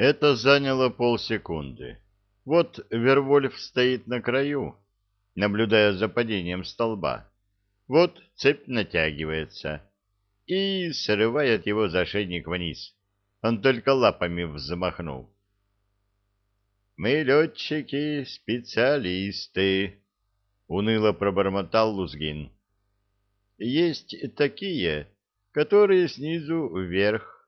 Это заняло полсекунды. Вот Вервольф стоит на краю, наблюдая за падением столба. Вот цепь натягивается и срывает его за шейник вниз. Он только лапами взмахнул. «Мы летчики, специалисты», — уныло пробормотал Лузгин. «Есть такие, которые снизу вверх,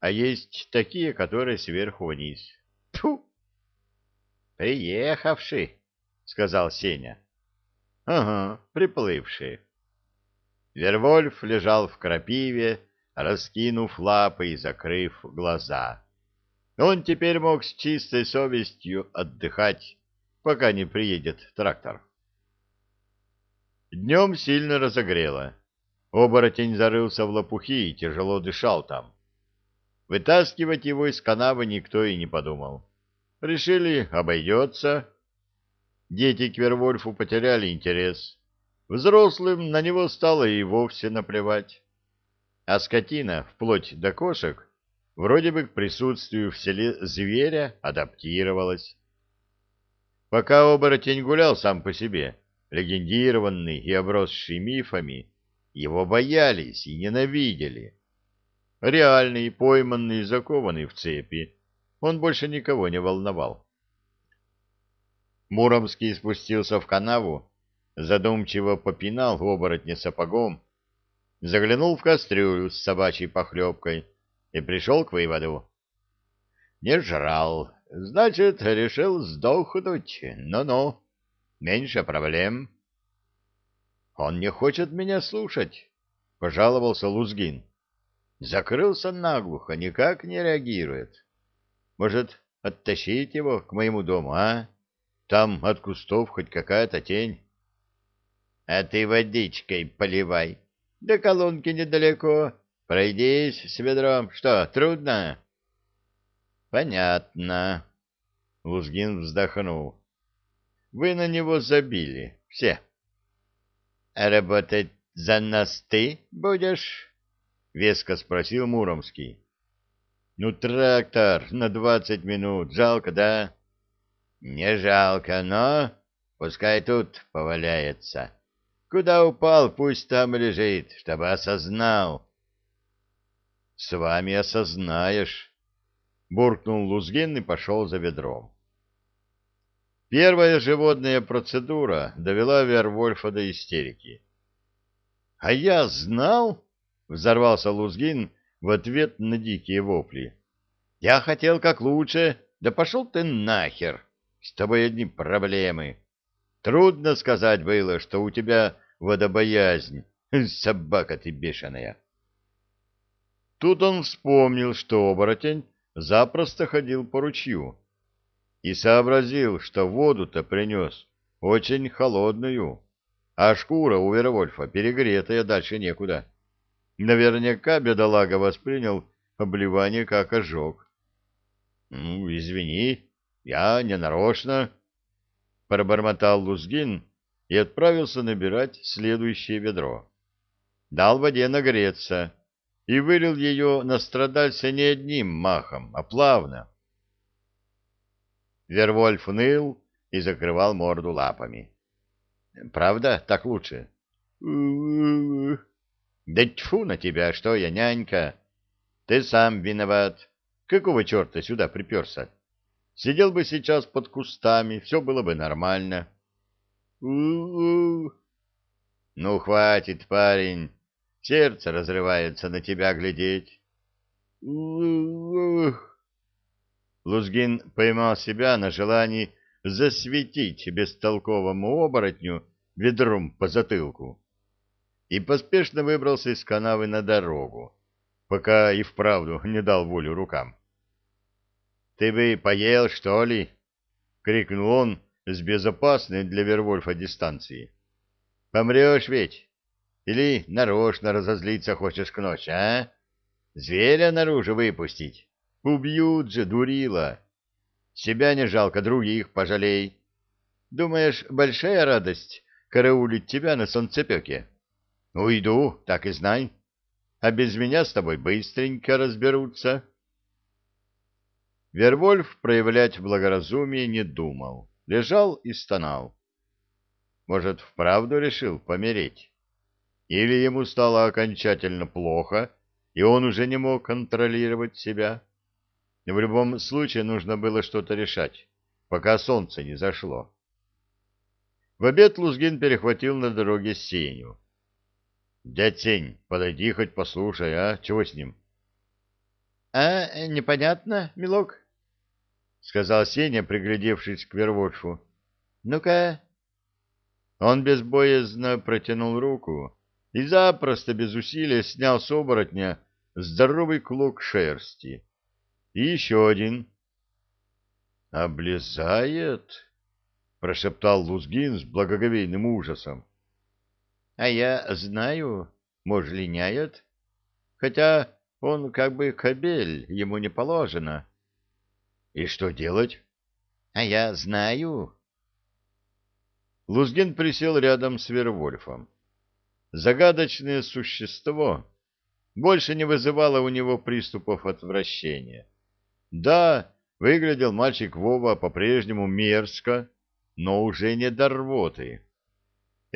а есть такие, которые сверху вниз. Тьфу!» «Приехавший», — сказал Сеня. «Ага, приплывший». Вервольф лежал в крапиве, раскинув лапы и закрыв глаза. Он теперь мог с чистой совестью отдыхать, пока не приедет трактор. Днем сильно разогрело. Оборотень зарылся в лопухи и тяжело дышал там. Вытаскивать его из канавы никто и не подумал. Решили, обойдется. Дети к Вервольфу потеряли интерес. Взрослым на него стало и вовсе наплевать. А скотина, вплоть до кошек, вроде бы к присутствию в селе зверя адаптировалась. Пока оборотень гулял сам по себе, легендированный и обросший мифами, его боялись и ненавидели. Реальный, пойманный закованный в цепи, он больше никого не волновал. Муромский спустился в канаву задумчиво попинал оборотня сапогом, заглянул в кастрюлю с собачьей похлебкой и пришел к выводу. Не жрал, значит, решил сдохнуть. Ну-ну, меньше проблем. Он не хочет меня слушать, — пожаловался Лузгин. Закрылся наглухо, никак не реагирует. Может, оттащить его к моему дому, а? Там от кустов хоть какая-то тень. А ты водичкой поливай. До колонки недалеко. Пройдись с ведром. Что, трудно? Понятно. Лузгин вздохнул. Вы на него забили. Все. Работать за нас ты будешь? Веско спросил Муромский. Ну, трактор на двадцать минут. Жалко, да? Не жалко, но пускай тут поваляется. Куда упал, пусть там лежит, чтобы осознал. — С вами осознаешь, — буркнул Лузгин и пошел за ведром. Первая животная процедура довела Вервольфа до истерики. — А я знал, — взорвался Лузгин в ответ на дикие вопли. — Я хотел как лучше, да пошел ты нахер, с тобой одни проблемы. Трудно сказать было, что у тебя водобоязнь. Собака ты бешеная. Тут он вспомнил, что оборотень запросто ходил по ручью и сообразил, что воду-то принес очень холодную, а шкура у Вервольфа перегретая дальше некуда. Наверняка бедолага воспринял обливание как ожог. — Ну, извини, я не нарочно, — пробормотал Лузгин и отправился набирать следующее ведро. Дал воде нагреться и вылил ее на страдальца не одним махом, а плавно. Вервольф ныл и закрывал морду лапами. «Правда, так лучше?» «Да тьфу на тебя, что я, нянька! Ты сам виноват. Какого черта сюда приперся? Сидел бы сейчас под кустами, все было бы нормально». У-у-у. Ну, хватит, парень. Сердце разрывается на тебя глядеть. У-у-у. Лузгин поймал себя на желании засветить бестолковому оборотню ведром по затылку и поспешно выбрался из канавы на дорогу, пока и вправду не дал волю рукам. — Ты бы поел, что ли? — крикнул он, с безопасной для Вервольфа дистанции. Помрешь ведь? Или нарочно разозлиться хочешь к ночи, а? Зверя наружу выпустить? Убьют же, дурила. Себя не жалко, других пожалей. Думаешь, большая радость караулить тебя на солнцепеке? Уйду, так и знай. А без меня с тобой быстренько разберутся. Вервольф проявлять благоразумие не думал, лежал и стонал. Может, вправду решил помереть? Или ему стало окончательно плохо, и он уже не мог контролировать себя? В любом случае нужно было что-то решать, пока солнце не зашло. В обед Лузгин перехватил на дороге Сеню. — Дядь Сень, подойди хоть послушай, а? Чего с ним? — А, непонятно, милок, — сказал Сеня, приглядевшись к Вервольфу. — Ну-ка. Он безбоязно протянул руку и запросто, без усилия, снял с оборотня здоровый клок шерсти. И еще один. — Облезает? — прошептал Лузгин с благоговейным ужасом. — А я знаю, может, линяет. Хотя он как бы кобель, ему не положено. — И что делать? — А я знаю. Лузгин присел рядом с Вервольфом. Загадочное существо больше не вызывало у него приступов отвращения. Да, выглядел мальчик Вова по-прежнему мерзко, но уже не до рвоты.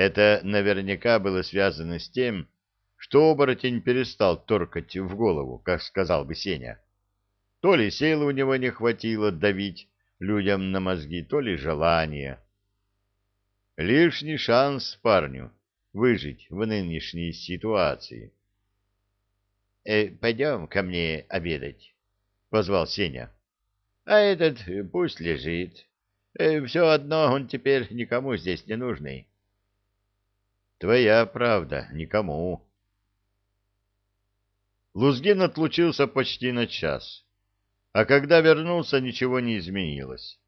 Это наверняка было связано с тем, что оборотень перестал торкать в голову, как сказал бы Сеня. То ли силы у него не хватило давить людям на мозги, то ли желания. Лишний шанс парню выжить в нынешней ситуации. «Э, — Пойдем ко мне обедать, — позвал Сеня. — А этот пусть лежит. Э, все одно он теперь никому здесь не нужный. Твоя правда, никому. Лузгин отлучился почти на час, а когда вернулся, ничего не изменилось.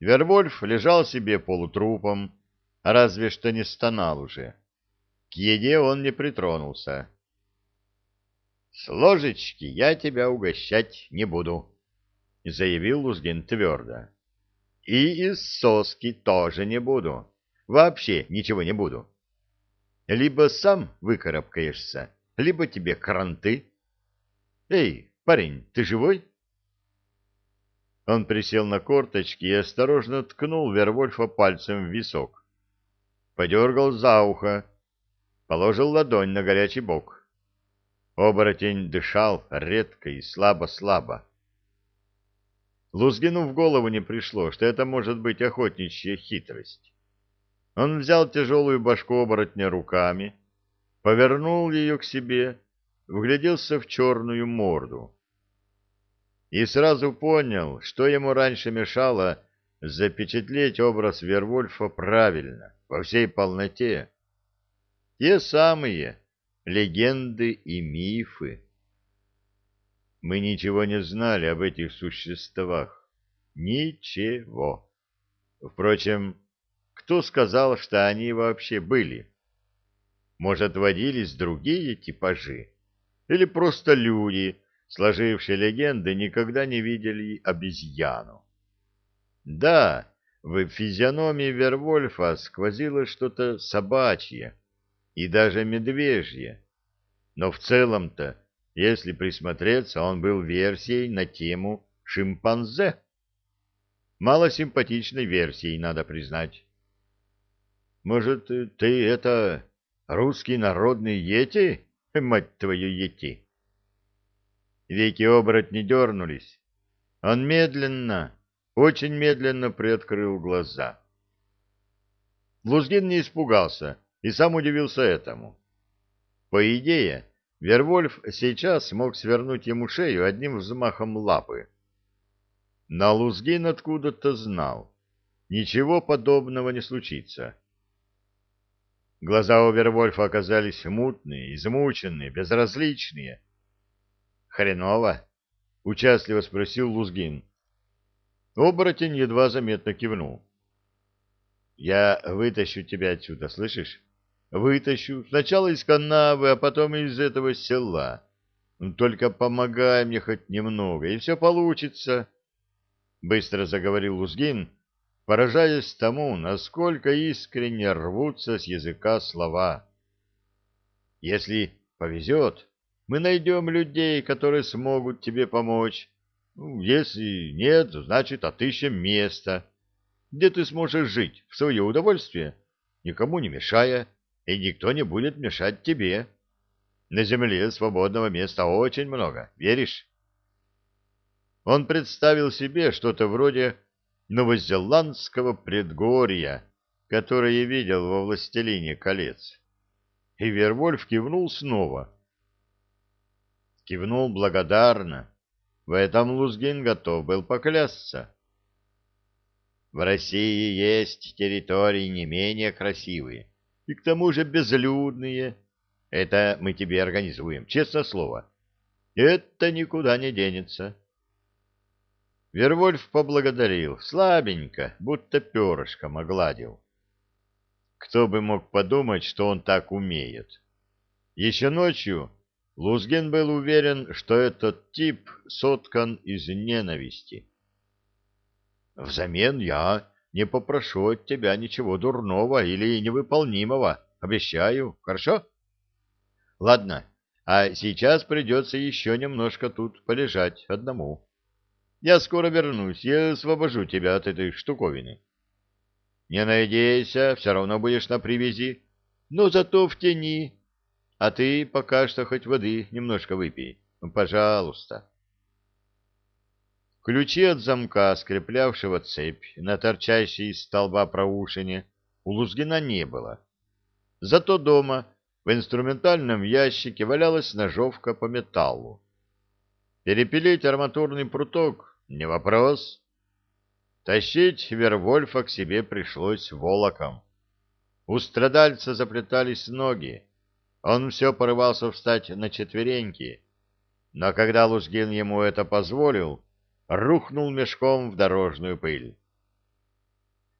Вервольф лежал себе полутрупом, разве что не стонал уже. К еде он не притронулся. — С ложечки я тебя угощать не буду, — заявил Лузгин твердо. И из соски тоже не буду. Вообще ничего не буду. Либо сам выкарабкаешься, либо тебе кранты. Эй, парень, ты живой? Он присел на корточки и осторожно ткнул Вервольфа пальцем в висок. Подергал за ухо, положил ладонь на горячий бок. Оборотень дышал редко и слабо-слабо. Лузгину в голову не пришло, что это может быть охотничья хитрость. Он взял тяжелую башку оборотня руками, повернул ее к себе, вгляделся в черную морду. И сразу понял, что ему раньше мешало запечатлеть образ Вервольфа правильно, во всей полноте. Те самые легенды и мифы. Мы ничего не знали об этих существах. Ничего. Впрочем, кто сказал, что они вообще были? Может, водились другие типажи? Или просто люди, сложившие легенды, никогда не видели обезьяну? Да, в физиономии Вервольфа сквозило что-то собачье и даже медвежье. Но в целом-то если присмотреться, он был версией на тему шимпанзе. Малосимпатичной версией, надо признать. Может, ты это русский народный йети, мать твою йети? Веки оборотни дернулись. Он медленно, очень медленно приоткрыл глаза. Лузгин не испугался и сам удивился этому. По идее, Вервольф сейчас мог свернуть ему шею одним взмахом лапы. Но Лузгин откуда-то знал. Ничего подобного не случится. Глаза у Вервольфа оказались мутные, измученные, безразличные. «Хреново?» — участливо спросил Лузгин. Оборотень едва заметно кивнул. «Я вытащу тебя отсюда, слышишь? Вытащу сначала из канавы, а потом из этого села. Ну, только помогай мне хоть немного, и все получится. Быстро заговорил Лузгин, поражаясь тому, насколько искренне рвутся с языка слова. Если повезет, мы найдем людей, которые смогут тебе помочь. Ну, если нет, значит, отыщем место, где ты сможешь жить в свое удовольствие, никому не мешая, и никто не будет мешать тебе. На земле свободного места очень много, веришь? Он представил себе что-то вроде новозеландского предгорья, которое видел во «Властелине колец». И Вервольф кивнул снова. Кивнул благодарно. В этом Лузгин готов был поклясться. В России есть территории не менее красивые, и к тому же безлюдные. Это мы тебе организуем, честное слово. Это никуда не денется. Вервольф поблагодарил, слабенько, будто перышком огладил. Кто бы мог подумать, что он так умеет. Еще ночью Лузгин был уверен, что этот тип соткан из ненависти. «Взамен я не попрошу от тебя ничего дурного или невыполнимого, обещаю, хорошо?» «Ладно, а сейчас придется еще немножко тут полежать одному». Я скоро вернусь и освобожу тебя от этой штуковины. Не надейся, все равно будешь на привязи, но зато в тени. А ты пока что хоть воды немножко выпей. Пожалуйста. Ключи от замка, скреплявшего цепь на торчащей из столба проушине, у Лузгина не было. Зато дома в инструментальном ящике валялась ножовка по металлу. Перепилить арматурный пруток не вопрос. Тащить Вервольфа к себе пришлось волоком. У страдальца заплетались ноги. Он все порывался встать на четвереньки, но когда Лузгин ему это позволил, рухнул мешком в дорожную пыль.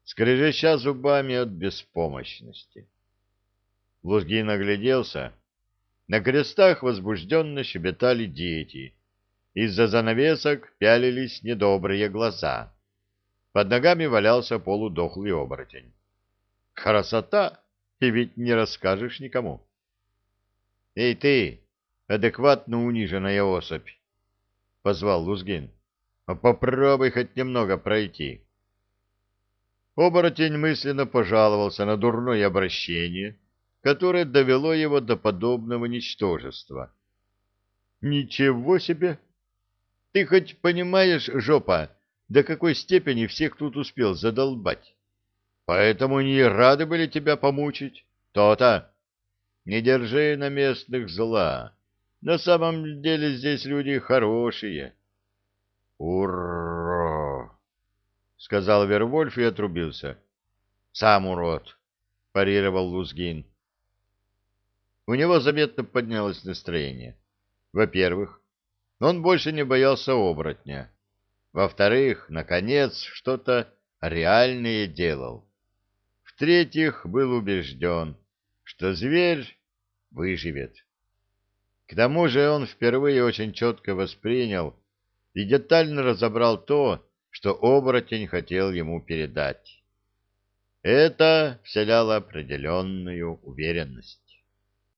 Скрежеща зубами от беспомощности. Лузгин огляделся. На крестах возбужденно щебетали дети — из-за занавесок пялились недобрые глаза. Под ногами валялся полудохлый оборотень. Красота! И ведь не расскажешь никому. — Эй ты, адекватно униженная особь! — позвал Лузгин. — Попробуй хоть немного пройти. Оборотень мысленно пожаловался на дурное обращение, которое довело его до подобного ничтожества. — Ничего себе! Ты хоть понимаешь, жопа, до какой степени всех тут успел задолбать? Поэтому не рады были тебя помучить. То-то. Не держи на местных зла. На самом деле здесь люди хорошие. Ура! сказал Вервольф и отрубился. Сам урод, парировал Лузгин. У него заметно поднялось настроение. Во-первых, он больше не боялся оборотня. Во-вторых, наконец, что-то реальное делал. В-третьих, был убежден, что зверь выживет. К тому же он впервые очень четко воспринял и детально разобрал то, что оборотень хотел ему передать. Это вселяло определенную уверенность.